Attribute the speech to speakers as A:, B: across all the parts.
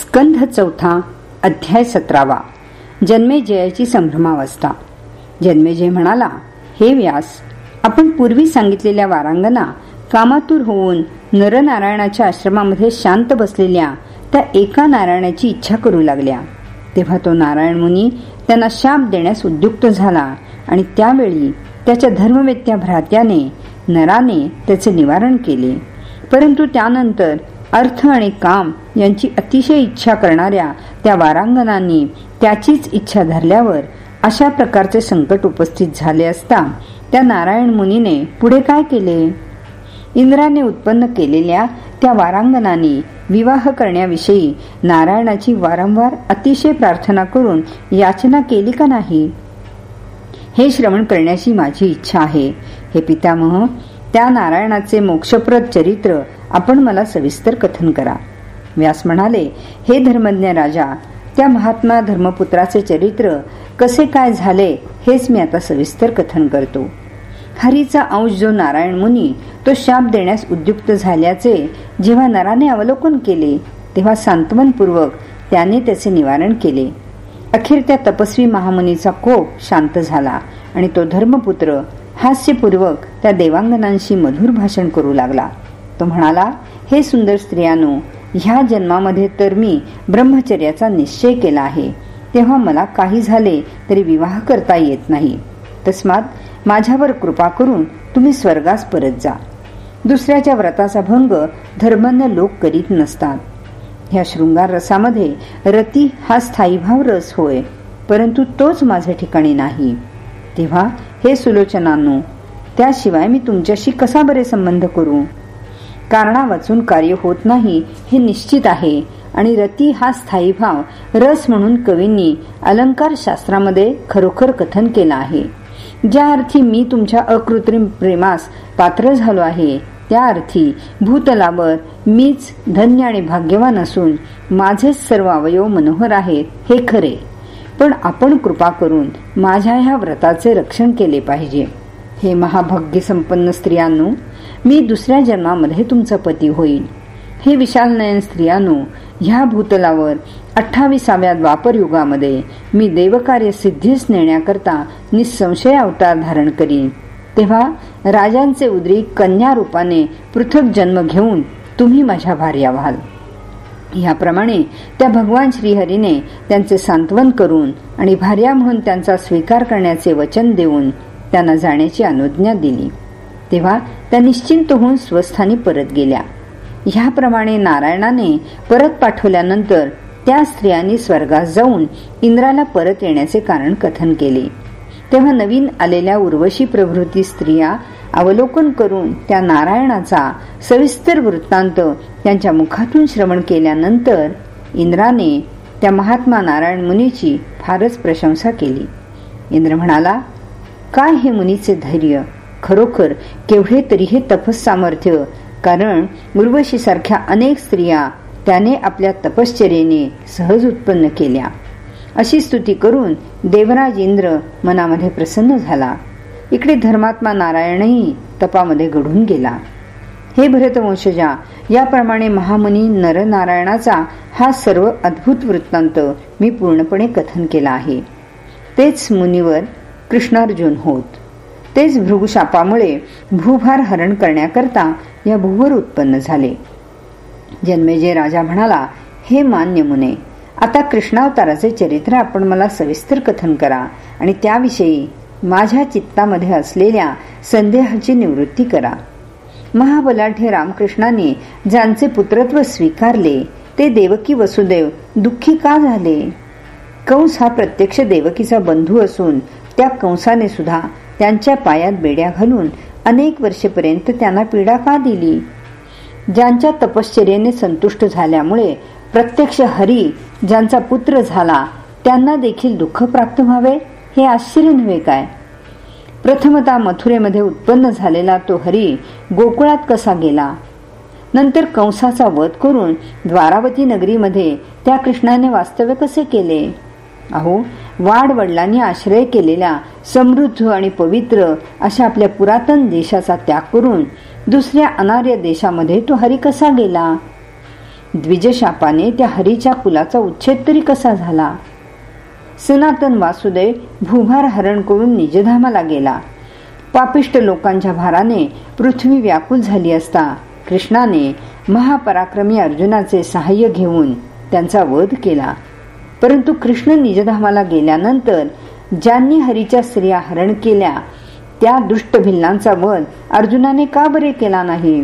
A: स्कंध चौथा अध्याय सतरावा. जन्मेजयाची संभ्रमावस्था. जन्मेजय म्हणाला हे व्यास आपण पूर्वी सांगितलेल्या वारांगना कामातूर होऊन नरनारायणाच्या आश्रमामध्ये शांत बसलेल्या त्या एका नारायणाची इच्छा करू लागल्या. तेव्हा तो नारायण मुनी त्यांना शाप देण्यास उद्युक्त झाला आणि त्यावेळी त्याच्या धर्मवेत्या भ्रात्याने नराने त्याचे निवारण केले. परंतु त्यानंतर अर्थ आणि काम यांची अतिशय इच्छा करणाऱ्या त्या वारांगणांनी त्याचीच इच्छा धरल्यावर अशा प्रकारचे संकट उपस्थित झाले असता त्या नारायण मुनीने पुढे काय केले? इंद्राने उत्पन्न केलेल्या त्या वारांगणांनी विवाह करण्याविषयी नारायणाची वारंवार अतिशय प्रार्थना करून याचना केली का नाही? हे श्रवण करण्याची माझी इच्छा आहे. हे पितामह त्या नारायणाचे मोक्षप्रद चरित्र आपण मला सविस्तर कथन करा. व्यास म्हणाले हे धर्मज्ञ राजा त्या महात्मा धर्मपुत्राचे चरित्र कसे काय झाले हेच मी आता सविस्तर कथन करतो. हरीचा अंश जो नारायण मुनी तो शाप देण्यास उद्युक्त झाल्याचे जेव्हा नराने अवलोकन केले तेव्हा सांत्वनपूर्वक त्याने त्याचे निवारण केले. अखेर त्या तपस्वी महामुनीचा कोप शांत झाला आणि तो धर्मपुत्र हास्यपूर्वक त्या देवांगनांशी मधुर भाषण करू लागला. तो म्हणाला हे सुंदर स्त्रियानो ह्या जन्मामध्ये तर मी ब्रह्मचर्याचा निश्चय केला आहे. तेव्हा मला काही झाले तरी विवाह करता येत नाही. तस्मात माझ्यावर कृपा करून तुम्ही स्वर्गास परत जा. दुसऱ्याच्या व्रताचा भंग धर्मज्ञ लोक करीत नसतात. ह्या शृंगार रसामध्ये रती हा स्थायीभाव रस होय परंतु तोच माझ्या ठिकाणी नाही. तेव्हा हे सुलोचनानो त्याशिवाय मी तुमच्याशी कसा बरे संबंध करू? कारणा वाचून कार्य होत नाही हे निश्चित आहे. आणि रती हा स्थायी भाव रस म्हणून कवींनी अलंकार शास्त्रामध्ये खरोखर कथन केला आहे. ज्या अर्थी मी तुमच्या अकृत्रिम प्रेमास पात्र झालो आहे त्या अर्थी भूतलावर मीच धन्य आणि भाग्यवान असून माझेच सर्व अवयव मनोहर आहेत हे खरे. पण आपण कृपा करून माझ्या ह्या व्रताचे रक्षण केले पाहिजे. हे महाभाग्य संपन्न स्त्रियांनो मी दुसऱ्या जन्मामध्ये तुमचा पती होईल हे विशाल नयन स्त्रियांनो ह्या भूतलावर अठ्ठावीसाव्या द्वापर युगामध्ये मी देवकार्य सिद्धीस नेण्याकरता निसंशय अवतार धारण करीन. तेव्हा राजांचे उद्री कन्या रूपाने पृथक जन्म घेऊन तुम्ही माझ्या भार्या व्हाल. याप्रमाणे त्या भगवान श्रीहरीने त्यांचे सांत्वन करून आणि भार्या म्हणून त्यांचा स्वीकार करण्याचे वचन देऊन त्यांना जाण्याची अनुज्ञा दिली. तेव्हा त्या निश्चिंत होऊन स्वस्थानी परत गेल्या. ह्याप्रमाणे नारायणाने परत पाठवल्यानंतर त्या स्त्रियांनी स्वर्गास जाऊन इंद्राला परत येण्याचे कारण कथन केले. तेव्हा नवीन आलेल्या उर्वशी प्रभृती स्त्रिया अवलोकन करून त्या नारायणाचा सविस्तर वृत्तांत त्यांच्या मुखातून श्रवण केल्यानंतर इंद्राने त्या महात्मा नारायण मुनीची फारच प्रशंसा केली. इंद्र म्हणाला काय हे मुनीचे धैर्य? खरोखर केवढे तरी हे तपस सामर्थ्य कारण उर्वशी सारख्या अनेक स्त्रिया त्याने आपल्या तपश्चर्याने सहज उत्पन्न केल्या. अशी स्तुती करून देवराज इंद्र मनामध्ये प्रसन्न झाला. इकडे धर्मात्मा नारायणही तपामध्ये घडून गेला. हे भरतवंशजा याप्रमाणे महामुनी नरनारायणाचा हा सर्व अद्भुत वृत्तांत मी पूर्णपणे कथन केला आहे. तेच मुनीवर कृष्णार्जुन होत. तेच भृगुशापामुळे भूभार हरण करण्याकरता या भूवर उत्पन्न झाले. जन्मेजय राजा म्हणाला हे मान्य मुने आता कृष्णावताराचे चरित्र आपण मला सविस्तर कथन करा आणि त्याविषयी माझ्या चित्तामध्ये असलेल्या संदेहाची निवृत्ती करा. महाबलाढ्य रामकृष्णाने ज्यांचे पुत्रत्व स्वीकारले ते देवकी वसुदेव दुःखी का झाले? कंस हा प्रत्यक्ष देवकीचा बंधू असून त्या कंसाने सुद्धा त्यांच्या पायात बेड्या घालून अनेक वर्षेपर्यंत त्यांना पीडा का दिली? ज्यांच्या तपश्चर्याने संतुष्ट झाल्यामुळे प्रत्यक्ष हरी ज्यांचा पुत्र झाला त्यांना देखील दुःख प्राप्त व्हावे? हे आश्चर्य नव्हे काय? प्रथमता मथुरेमध्ये उत्पन्न झालेला तो हरी गोकुळात कसा गेला? नंतर कंसाचा वध करून द्वारावती नगरीमध्ये त्या कृष्णाने वास्तव्य कसे केले? अहो वाड वडिलांनी आश्रय केलेल्या समृद्ध आणि पवित्र अशा आपल्या पुरातन देशाचा त्याग करून दुसऱ्या अनार्य देशामध्ये तो हरी कसा गेला? द्विजशापाने त्या हरीच्या कुलाचा उच्छेद तरी कसा झाला? सनातन वासुदेव भूभार हरण करून निजधामाला गेला. पापिष्ट लोकांच्या भाराने पृथ्वी व्याकुल झाली असता कृष्णाने महापराक्रमी अर्जुनाचे सहाय्य घेऊन त्यांचा वध केला. परंतु कृष्ण निजधामाला गेल्यानंतर ज्यांनी हरीच्या स्त्रिया हरण केल्या त्या दुष्ट भिल्लांचा वध अर्जुनाने का बरे केला नाही?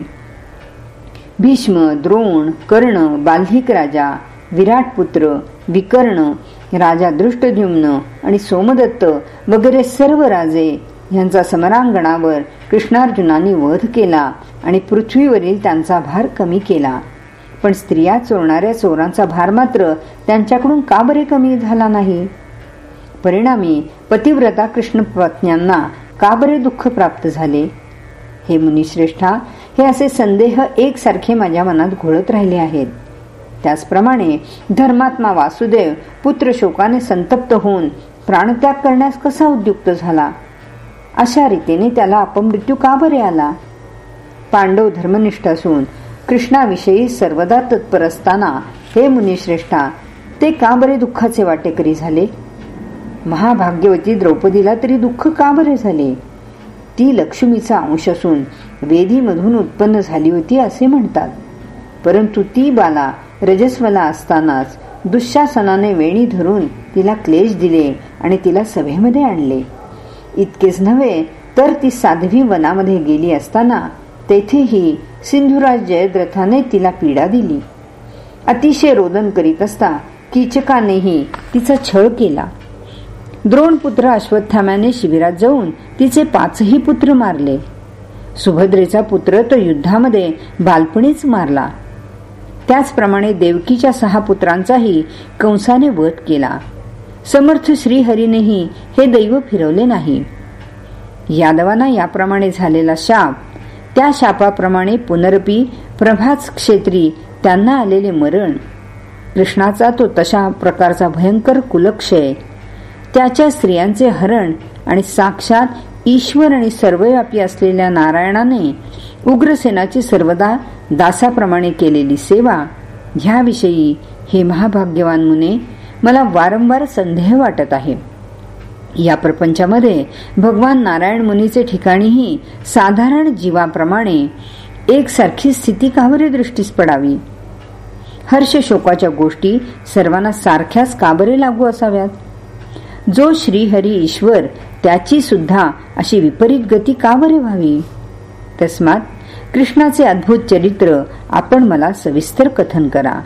A: भीष्म द्रोण कर्ण बाल्हिक राजा विराट पुत्र विकर्ण राजा दृष्टद्युम्न आणि सोमदत्त वगैरे सर्व राजे यांचा समरांगणावर कृष्णार्जुनांनी वध केला आणि पृथ्वीवरील त्यांचा भार कमी केला. पण स्त्रिया चोरणाऱ्या चोरांचा भार मात्र त्यांच्याकडून का बरे कमी झाला नाही? परिणामी पतिव्रता कृष्ण पत्न्यांना का बरे दुःख प्राप्त झाले? हे मुनिश्रेष्ठा हे असे संदेह एकसारखे माझ्या मनात घोळत राहिले आहेत. त्याचप्रमाणे धर्मात्मा वासुदेव पुत्र शोकाने संतप्त होऊन प्राणत्याग करण्यास कसा उद्युक्त झाला? अशा रीतीने त्याला अपमृत्यू का बरे आला? पांडव धर्मनिष्ठ असून कृष्णाविषयी सर्वदा तत्पर असताना हे मुनिश्रेष्ठा ते का बरे दुःखाचे वाटेकरी झाले? महाभाग्यवती द्रौपदीला तरी दुःख का बरे झाले? ती लक्ष्मीचा अंश असून वेदीमधून उत्पन्न झाली होती असे म्हणतात. परंतु ती बाला रजस्वला असतानाच दुःशासनाने वेणी धरून तिला क्लेश दिले आणि तिला सभेमध्ये आणले. इतकेच नव्हे तर ती साध्वी वनामध्ये गेली असताना तेथेही सिंधुराज जयद्रथाने तिला पीडा दिली. अतिशय रोदन करीत असता कीचकानेही तिचा छळ केला. द्रोणपुत्र अश्वत्थाम्याने शिबिरात जाऊन तिचे पाचही पुत्र मारले. सुभद्रेचा पुत्र तो युद्धामध्ये बालपणीच मारला. त्याचप्रमाणे देवकीच्या सहा पुत्रांचाही कंसाने वध केला. समर्थ श्रीहरीनेही हे दैव फिरवले नाही. यादवांना याप्रमाणे झालेला शाप त्या शापाप्रमाणे पुनरपी प्रभाच क्षेत्री त्यांना आलेले मरण. कृष्णाचा तो तशा प्रकारचा भयंकर कुलक्षय. त्याच्या स्त्रियांचे हरण आणि साक्षात ईश्वर आणि सर्वव्यापी असलेल्या नारायणाने उग्रसेनाची सर्वदा दासाप्रमाणे केलेली सेवा. ह्याविषयी हे महाभाग्यवान मुने मला वारंवार संदेह वाटत आहे. या प्रपंचामध्ये भगवान नारायण मुनीचे ठिकाणीही साधारण जीवाप्रमाणे एकसारखी स्थिती काबरे दृष्टीस पडावी. हर्ष शोकाच्या गोष्टी सर्वांना सारख्याच काबरे लागू असाव्यात. जो श्रीहरी ईश्वर त्याची सुद्धा अशी विपरीत गती काबरे व्हावी. तस्मात कृष्णाचे अद्भुत चरित्र आपण मला सविस्तर कथन करा.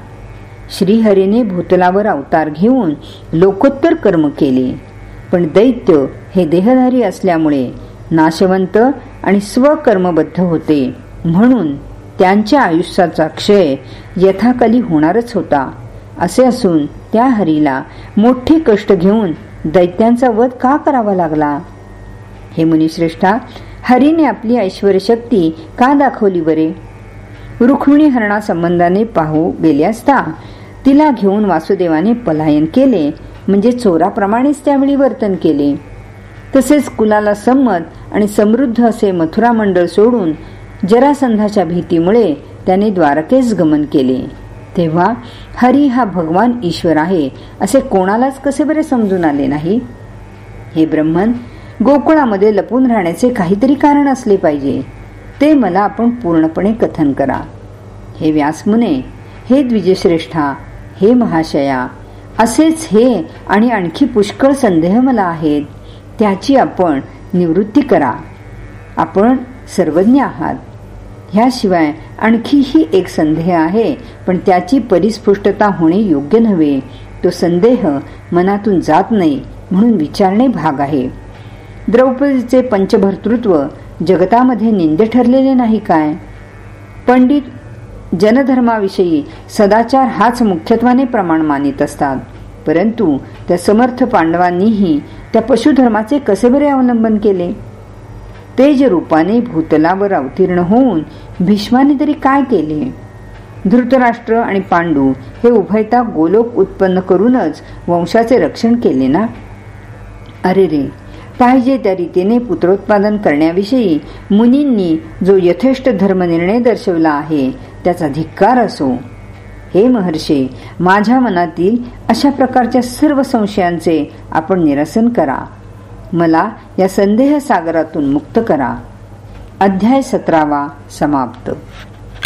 A: श्रीहरीने भूतलावर अवतार घेऊन लोकोत्तर कर्म केले. पण दैत्य हे देहधारी असल्यामुळे नाशवंत आणि स्वकर्मबद्ध होते. म्हणून त्यांच्या आयुष्याचा क्षय यथाकली होणारच होता. असे असून त्या हरीला मोठे कष्ट घेऊन दैत्यांचा वध का करावा लागला? हे मुनिश्रेष्ठा हरीने आपली ऐश्वर शक्ती का दाखवली बरे? रुक्मिणी हरणा संबंधाने पाहू गेले असता तिला घेऊन वासुदेवाने पलायन केले म्हणजे चोराप्रमाणेच त्यावेळी वर्तन केले. तसेच कुलाला संमत आणि समृद्ध असे मथुरा मंडळ सोडून जरासंधाच्या भीतीमुळे त्याने द्वारकेस गमन केले. तेव्हा हरी हा भगवान ईश्वर आहे असे कोणालाच कसे बरे समजून आले नाही? हे ब्रह्मन गोकुळामध्ये लपून राहण्याचे काहीतरी कारण असले पाहिजे. ते मला आपण पूर्णपणे कथन करा. हे व्यासमुने हे द्विजश्रेष्ठा हे महाशया असेच हे आणि आणखी पुष्कळ संदेह मला आहेत त्याची आपण निवृत्ती करा. आपण सर्वज्ञ आहात. ह्याशिवाय आणखीही एक संदेह आहे पण त्याची परिस्फुष्टता होणे योग्य नव्हे. तो संदेह मनातून जात नाही म्हणून विचारणे भाग आहे. द्रौपदीचे पंचभर्तृत्व जगतामध्ये निंदे ठरलेले नाही काय? पंडित जनधर्माविषयी सदाचार हाच मुख्यत्वाने प्रमाण मानित असतात. परंतु त्या समर्थ पांडवांनीही त्या पशुधर्माचे कसे बरे अवलंबन केले? तेज रूपाने भूतलावर अवतीर्ण होऊन भीष्माने तरी काय केले? धृतराष्ट्र आणि पांडू हे उभयता गोलोक उत्पन्न करूनच वंशाचे रक्षण केले ना? अरे रे पाहिजे त्या रीतीने पुत्रोत्पादन करण्याविषयी मुनींनी जो यथेष्ट धर्मनिर्णय दर्शवला आहे त्याचा धिक्कार असो. हे महर्षे माझ्या मनातील अशा प्रकारच्या सर्व संशयांचे आपण निरसन करा. मला या संदेह सागरातून मुक्त करा. अध्याय सतरावा समाप्त.